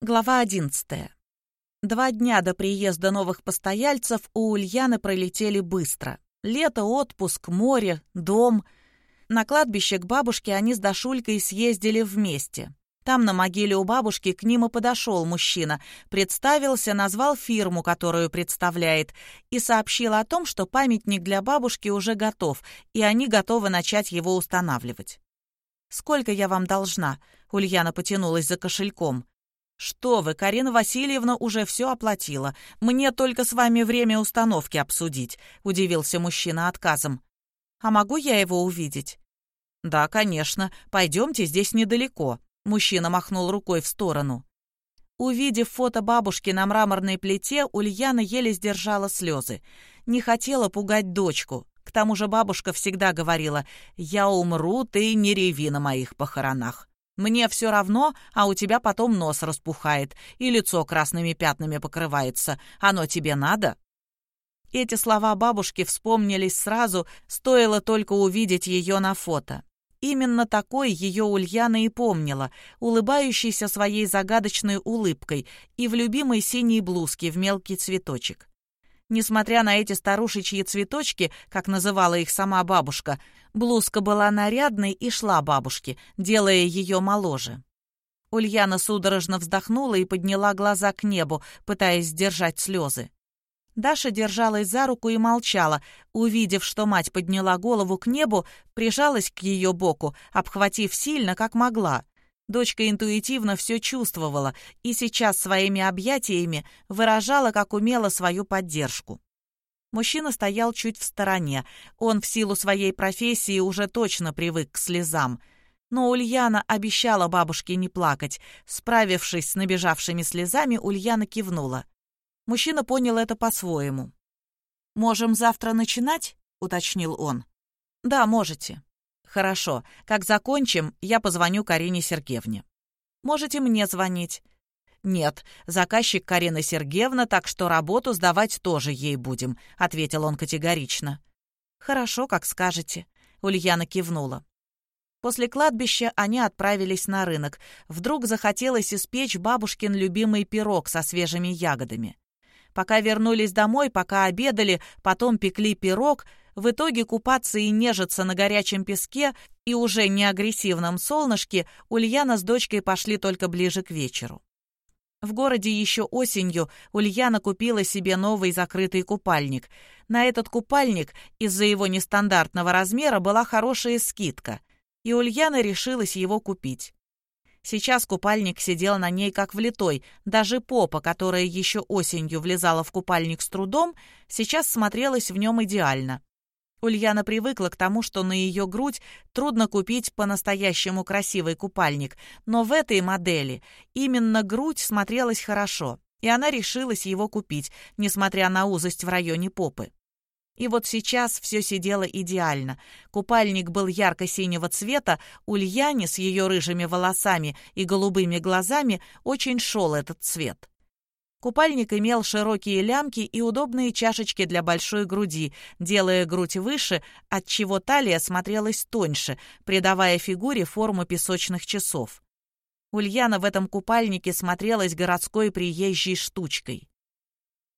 Глава одиннадцатая. Два дня до приезда новых постояльцев у Ульяны пролетели быстро. Лето, отпуск, море, дом. На кладбище к бабушке они с Дашулькой съездили вместе. Там, на могиле у бабушки, к ним и подошел мужчина, представился, назвал фирму, которую представляет, и сообщил о том, что памятник для бабушки уже готов, и они готовы начать его устанавливать. «Сколько я вам должна?» — Ульяна потянулась за кошельком. «Что вы, Карина Васильевна уже все оплатила. Мне только с вами время установки обсудить», — удивился мужчина отказом. «А могу я его увидеть?» «Да, конечно. Пойдемте, здесь недалеко», — мужчина махнул рукой в сторону. Увидев фото бабушки на мраморной плите, Ульяна еле сдержала слезы. Не хотела пугать дочку. К тому же бабушка всегда говорила «Я умру, ты не реви на моих похоронах». Мне все равно, а у тебя потом нос распухает и лицо красными пятнами покрывается. Оно тебе надо?» Эти слова бабушки вспомнились сразу, стоило только увидеть ее на фото. Именно такой ее Ульяна и помнила, улыбающейся своей загадочной улыбкой и в любимой синей блузке в мелкий цветочек. Несмотря на эти старушечьи цветочки, как называла их сама бабушка, блузка была нарядной и шла бабушке, делая ее моложе. Ульяна судорожно вздохнула и подняла глаза к небу, пытаясь сдержать слезы. Даша держалась за руку и молчала. Увидев, что мать подняла голову к небу, прижалась к ее боку, обхватив сильно, как могла. Дочка интуитивно все чувствовала и сейчас своими объятиями выражала, как умела, свою поддержку. Мужчина стоял чуть в стороне. Он в силу своей профессии уже точно привык к слезам. Но Ульяна обещала бабушке не плакать. Справившись с набежавшими слезами, Ульяна кивнула. Мужчина понял это по-своему. «Можем завтра начинать?» — уточнил он. «Да, можете». «Хорошо. Как закончим, я позвоню Карине Сергеевне». «Можете мне звонить». «Нет, заказчик Карина Сергеевна, так что работу сдавать тоже ей будем», — ответил он категорично. «Хорошо, как скажете», — Ульяна кивнула. После кладбища они отправились на рынок. Вдруг захотелось испечь бабушкин любимый пирог со свежими ягодами. Пока вернулись домой, пока обедали, потом пекли пирог, в итоге купаться и нежиться на горячем песке и уже не агрессивном солнышке Ульяна с дочкой пошли только ближе к вечеру. В городе еще осенью Ульяна купила себе новый закрытый купальник. На этот купальник из-за его нестандартного размера была хорошая скидка, и Ульяна решилась его купить. Сейчас купальник сидел на ней как влитой, даже попа, которая еще осенью влезала в купальник с трудом, сейчас смотрелась в нем идеально. Ульяна привыкла к тому, что на ее грудь трудно купить по-настоящему красивый купальник, но в этой модели именно грудь смотрелась хорошо, и она решилась его купить, несмотря на узость в районе попы. И вот сейчас все сидело идеально. Купальник был ярко-синего цвета, Ульяне с ее рыжими волосами и голубыми глазами очень шел этот цвет. Купальник имел широкие лямки и удобные чашечки для большой груди, делая грудь выше, отчего талия смотрелась тоньше, придавая фигуре форму песочных часов. Ульяна в этом купальнике смотрелась городской приезжей штучкой.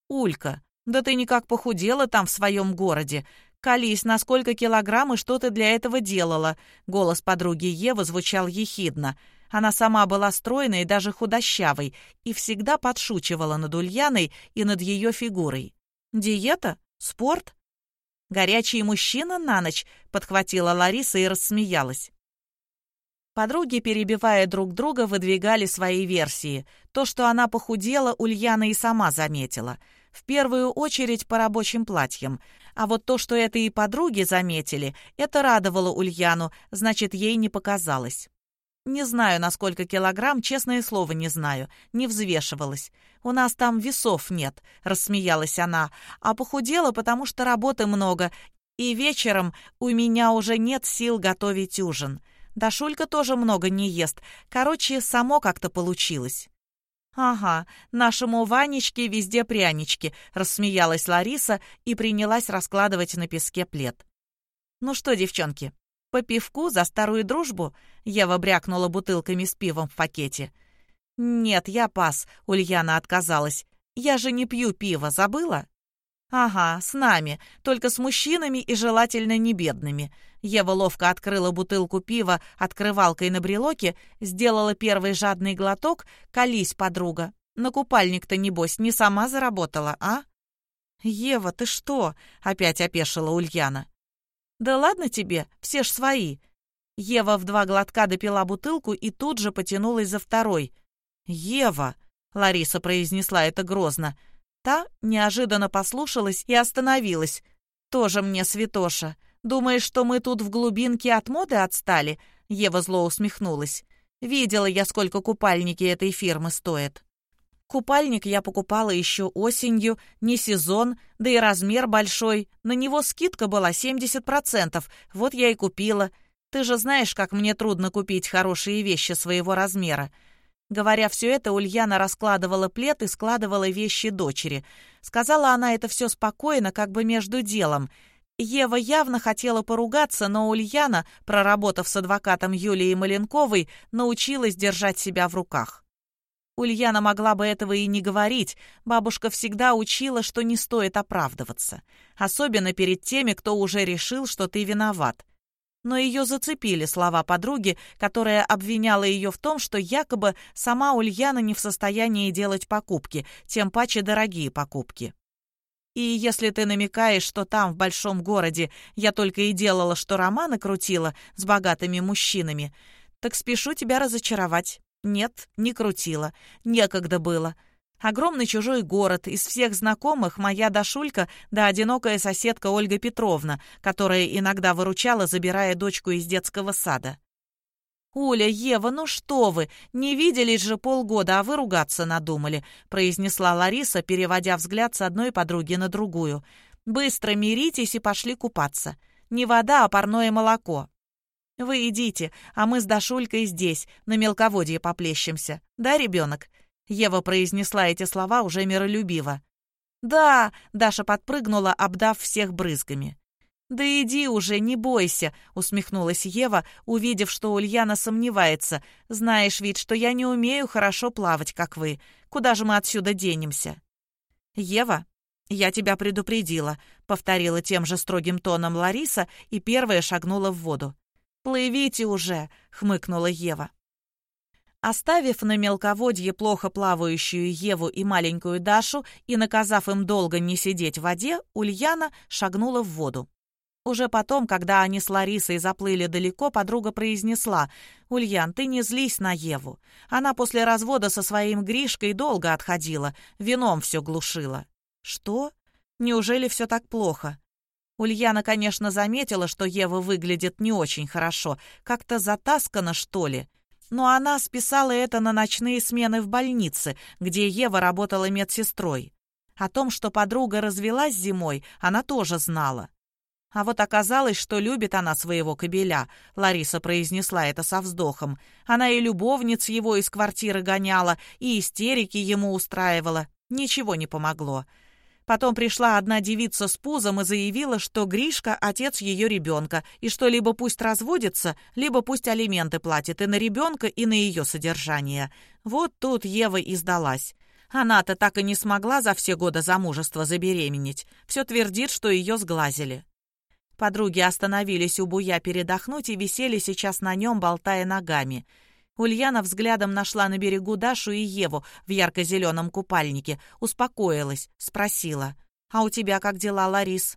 «Улька, да ты никак похудела там в своем городе. Колись, на сколько килограмм и что ты для этого делала?» Голос подруги Евы звучал ехидно. Она сама была стройной и даже худощавой и всегда подшучивала над Ульяной и над ее фигурой. «Диета? Спорт?» «Горячий мужчина на ночь», — подхватила Лариса и рассмеялась. Подруги, перебивая друг друга, выдвигали свои версии. То, что она похудела, Ульяна и сама заметила. В первую очередь по рабочим платьям. А вот то, что это и подруги заметили, это радовало Ульяну, значит, ей не показалось. «Не знаю, на сколько килограмм, честное слово, не знаю. Не взвешивалась. У нас там весов нет», — рассмеялась она. «А похудела, потому что работы много, и вечером у меня уже нет сил готовить ужин. Дашулька тоже много не ест. Короче, само как-то получилось». «Ага, нашему Ванечке везде прянички», — рассмеялась Лариса и принялась раскладывать на песке плед. «Ну что, девчонки, «По пивку за старую дружбу?» Ева брякнула бутылками с пивом в пакете. «Нет, я пас», — Ульяна отказалась. «Я же не пью пиво, забыла?» «Ага, с нами, только с мужчинами и желательно не бедными». Ева ловко открыла бутылку пива открывалкой на брелоке, сделала первый жадный глоток. «Колись, подруга. На купальник-то, небось, не сама заработала, а?» «Ева, ты что?» — опять опешила Ульяна. «Да ладно тебе, все ж свои». Ева в два глотка допила бутылку и тут же потянулась за второй. «Ева!» — Лариса произнесла это грозно. Та неожиданно послушалась и остановилась. «Тоже мне святоша. Думаешь, что мы тут в глубинке от моды отстали?» Ева зло усмехнулась. «Видела я, сколько купальники этой фирмы стоят». Купальник я покупала еще осенью, не сезон, да и размер большой. На него скидка была 70%, вот я и купила. Ты же знаешь, как мне трудно купить хорошие вещи своего размера. Говоря все это, Ульяна раскладывала плед и складывала вещи дочери. Сказала она это все спокойно, как бы между делом. Ева явно хотела поругаться, но Ульяна, проработав с адвокатом Юлией Маленковой, научилась держать себя в руках. Ульяна могла бы этого и не говорить. Бабушка всегда учила, что не стоит оправдываться. Особенно перед теми, кто уже решил, что ты виноват но ее зацепили слова подруги, которая обвиняла ее в том, что якобы сама Ульяна не в состоянии делать покупки, тем паче дорогие покупки. И если ты намекаешь, что там, в большом городе, я только и делала, что романы крутила с богатыми мужчинами, так спешу тебя разочаровать. Нет, не крутила. Некогда было. Огромный чужой город, из всех знакомых моя Дашулька да одинокая соседка Ольга Петровна, которая иногда выручала, забирая дочку из детского сада. «Уля, Ева, ну что вы, не виделись же полгода, а вы ругаться надумали», произнесла Лариса, переводя взгляд с одной подруги на другую. «Быстро миритесь и пошли купаться. Не вода, а парное молоко». «Вы идите, а мы с Дашулькой здесь, на мелководье поплещемся. Да, ребенок?» Ева произнесла эти слова уже миролюбиво. «Да!» — Даша подпрыгнула, обдав всех брызгами. «Да иди уже, не бойся», — усмехнулась Ева, увидев, что Ульяна сомневается. «Знаешь ведь, что я не умею хорошо плавать, как вы. Куда же мы отсюда денемся?» «Ева, я тебя предупредила», — повторила тем же строгим тоном Лариса и первая шагнула в воду. «Плывите уже», — хмыкнула Ева. Оставив на мелководье плохо плавающую Еву и маленькую Дашу и наказав им долго не сидеть в воде, Ульяна шагнула в воду. Уже потом, когда они с Ларисой заплыли далеко, подруга произнесла, «Ульян, ты не злись на Еву. Она после развода со своим Гришкой долго отходила, вином все глушила». «Что? Неужели все так плохо?» Ульяна, конечно, заметила, что Ева выглядит не очень хорошо, как-то затаскана, что ли но она списала это на ночные смены в больнице, где Ева работала медсестрой. О том, что подруга развелась зимой, она тоже знала. А вот оказалось, что любит она своего кобеля. Лариса произнесла это со вздохом. Она и любовниц его из квартиры гоняла, и истерики ему устраивала. Ничего не помогло. Потом пришла одна девица с пузом и заявила, что Гришка — отец ее ребенка, и что либо пусть разводится, либо пусть алименты платит и на ребенка, и на ее содержание. Вот тут Ева и сдалась. Она-то так и не смогла за все годы замужества забеременеть. Все твердит, что ее сглазили. Подруги остановились у буя передохнуть и висели сейчас на нем, болтая ногами — Ульяна взглядом нашла на берегу Дашу и Еву в ярко-зеленом купальнике, успокоилась, спросила. «А у тебя как дела, Ларис?»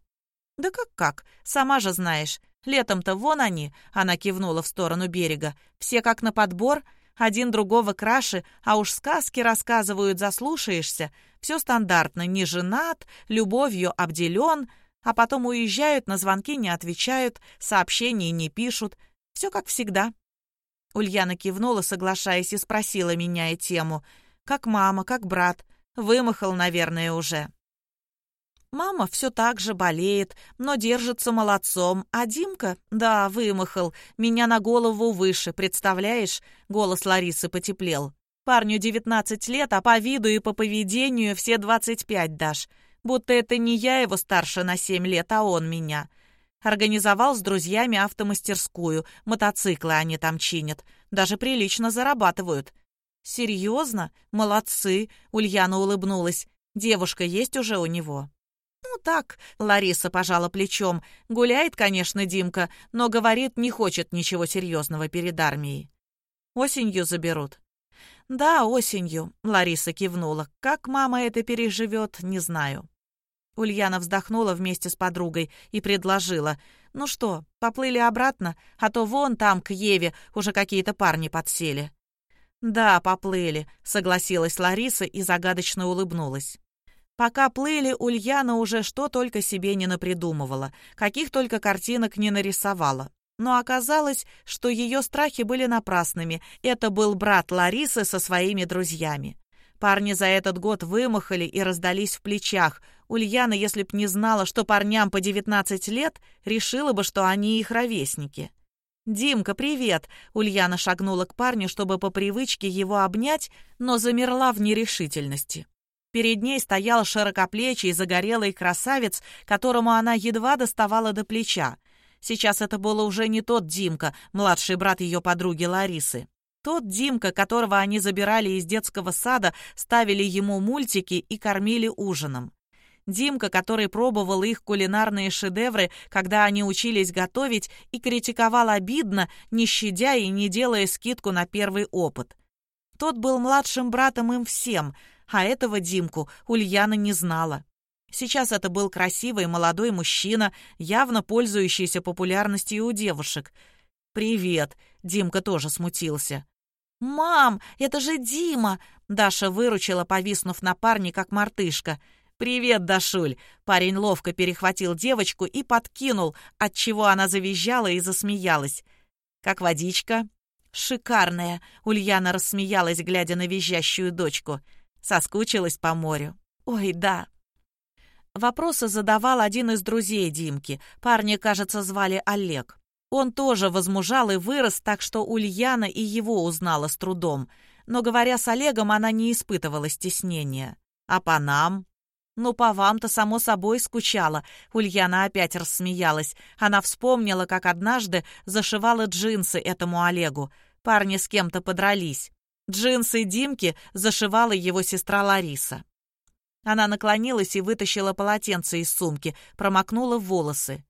«Да как-как, сама же знаешь. Летом-то вон они», — она кивнула в сторону берега. «Все как на подбор, один другого краше, а уж сказки рассказывают, заслушаешься. Все стандартно, не женат, любовью обделен, а потом уезжают, на звонки не отвечают, сообщений не пишут. Все как всегда». Ульяна кивнула, соглашаясь, и спросила, меняя тему. «Как мама, как брат? Вымахал, наверное, уже». Мама все так же болеет, но держится молодцом, а Димка, да, вымахал, меня на голову выше, представляешь? Голос Ларисы потеплел. Парню 19 лет, а по виду и по поведению все 25 дашь. Будто это не я его старше на 7 лет, а он меня. Организовал с друзьями автомастерскую, мотоциклы они там чинят. Даже прилично зарабатывают. «Серьезно? Молодцы!» — Ульяна улыбнулась. «Девушка есть уже у него?» «Ну так», — Лариса пожала плечом. «Гуляет, конечно, Димка, но, говорит, не хочет ничего серьезного перед армией». «Осенью заберут». «Да, осенью», — Лариса кивнула. «Как мама это переживет, не знаю». Ульяна вздохнула вместе с подругой и предложила. «Ну что, поплыли обратно? А то вон там, к Еве, уже какие-то парни подсели». «Да, поплыли», — согласилась Лариса и загадочно улыбнулась. Пока плыли, Ульяна уже что только себе не напридумывала, каких только картинок не нарисовала. Но оказалось, что ее страхи были напрасными. Это был брат Ларисы со своими друзьями. Парни за этот год вымахали и раздались в плечах. Ульяна, если б не знала, что парням по 19 лет, решила бы, что они их ровесники. «Димка, привет!» Ульяна шагнула к парню, чтобы по привычке его обнять, но замерла в нерешительности. Перед ней стоял широкоплечий загорелый красавец, которому она едва доставала до плеча. Сейчас это было уже не тот Димка, младший брат ее подруги Ларисы. Тот Димка, которого они забирали из детского сада, ставили ему мультики и кормили ужином. Димка, который пробовал их кулинарные шедевры, когда они учились готовить, и критиковал обидно, не щадя и не делая скидку на первый опыт. Тот был младшим братом им всем, а этого Димку Ульяна не знала. Сейчас это был красивый молодой мужчина, явно пользующийся популярностью у девушек. «Привет!» — Димка тоже смутился. «Мам, это же Дима!» — Даша выручила, повиснув на парне, как мартышка — «Привет, Дашуль!» Парень ловко перехватил девочку и подкинул, отчего она завизжала и засмеялась. «Как водичка?» «Шикарная!» — Ульяна рассмеялась, глядя на визжащую дочку. Соскучилась по морю. «Ой, да!» Вопросы задавал один из друзей Димки. Парня, кажется, звали Олег. Он тоже возмужал и вырос, так что Ульяна и его узнала с трудом. Но, говоря с Олегом, она не испытывала стеснения. А по нам? «Ну, по вам-то, само собой, скучала». Ульяна опять рассмеялась. Она вспомнила, как однажды зашивала джинсы этому Олегу. Парни с кем-то подрались. Джинсы Димки зашивала его сестра Лариса. Она наклонилась и вытащила полотенце из сумки, промокнула волосы.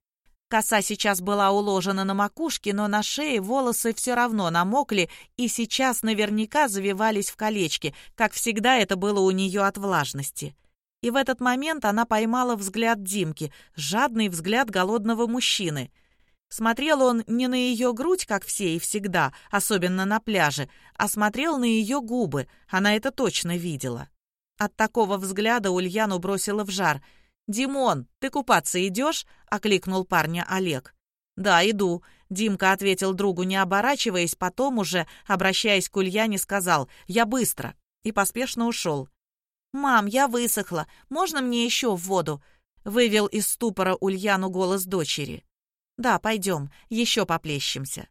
Коса сейчас была уложена на макушке, но на шее волосы все равно намокли и сейчас наверняка завивались в колечки, как всегда это было у нее от влажности. И в этот момент она поймала взгляд Димки, жадный взгляд голодного мужчины. Смотрел он не на ее грудь, как все и всегда, особенно на пляже, а смотрел на ее губы, она это точно видела. От такого взгляда Ульяну бросила в жар. «Димон, ты купаться идешь?» — окликнул парня Олег. «Да, иду», — Димка ответил другу, не оборачиваясь, потом уже, обращаясь к Ульяне, сказал «Я быстро» и поспешно ушел. «Мам, я высохла. Можно мне еще в воду?» — вывел из ступора Ульяну голос дочери. «Да, пойдем, еще поплещемся».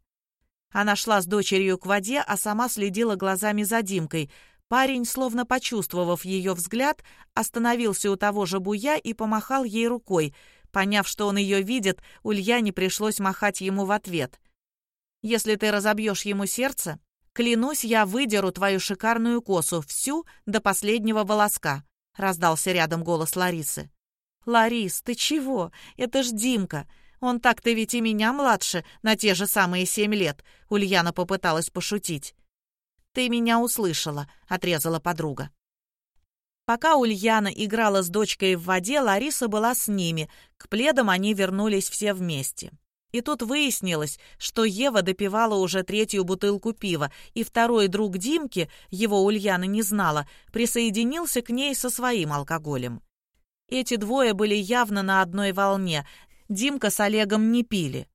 Она шла с дочерью к воде, а сама следила глазами за Димкой. Парень, словно почувствовав ее взгляд, остановился у того же буя и помахал ей рукой. Поняв, что он ее видит, Ульяне пришлось махать ему в ответ. «Если ты разобьешь ему сердце, Клянусь, я выдеру твою шикарную косу, всю до последнего волоска», — раздался рядом голос Ларисы. «Ларис, ты чего? Это ж Димка. Он так-то ведь и меня младше, на те же самые семь лет», — Ульяна попыталась пошутить. «Ты меня услышала», — отрезала подруга. Пока Ульяна играла с дочкой в воде, Лариса была с ними. К пледам они вернулись все вместе. И тут выяснилось, что Ева допивала уже третью бутылку пива, и второй друг Димки, его Ульяна не знала, присоединился к ней со своим алкоголем. Эти двое были явно на одной волне. Димка с Олегом не пили.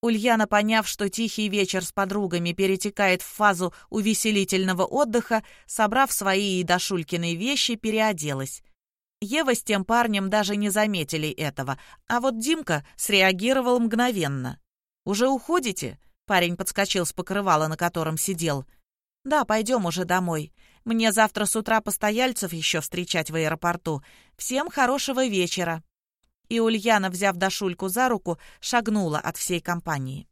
Ульяна, поняв, что тихий вечер с подругами перетекает в фазу увеселительного отдыха, собрав свои и Дашулькины вещи, переоделась. Ева с тем парнем даже не заметили этого, а вот Димка среагировал мгновенно. «Уже уходите?» — парень подскочил с покрывала, на котором сидел. «Да, пойдем уже домой. Мне завтра с утра постояльцев еще встречать в аэропорту. Всем хорошего вечера». И Ульяна, взяв Дашульку за руку, шагнула от всей компании.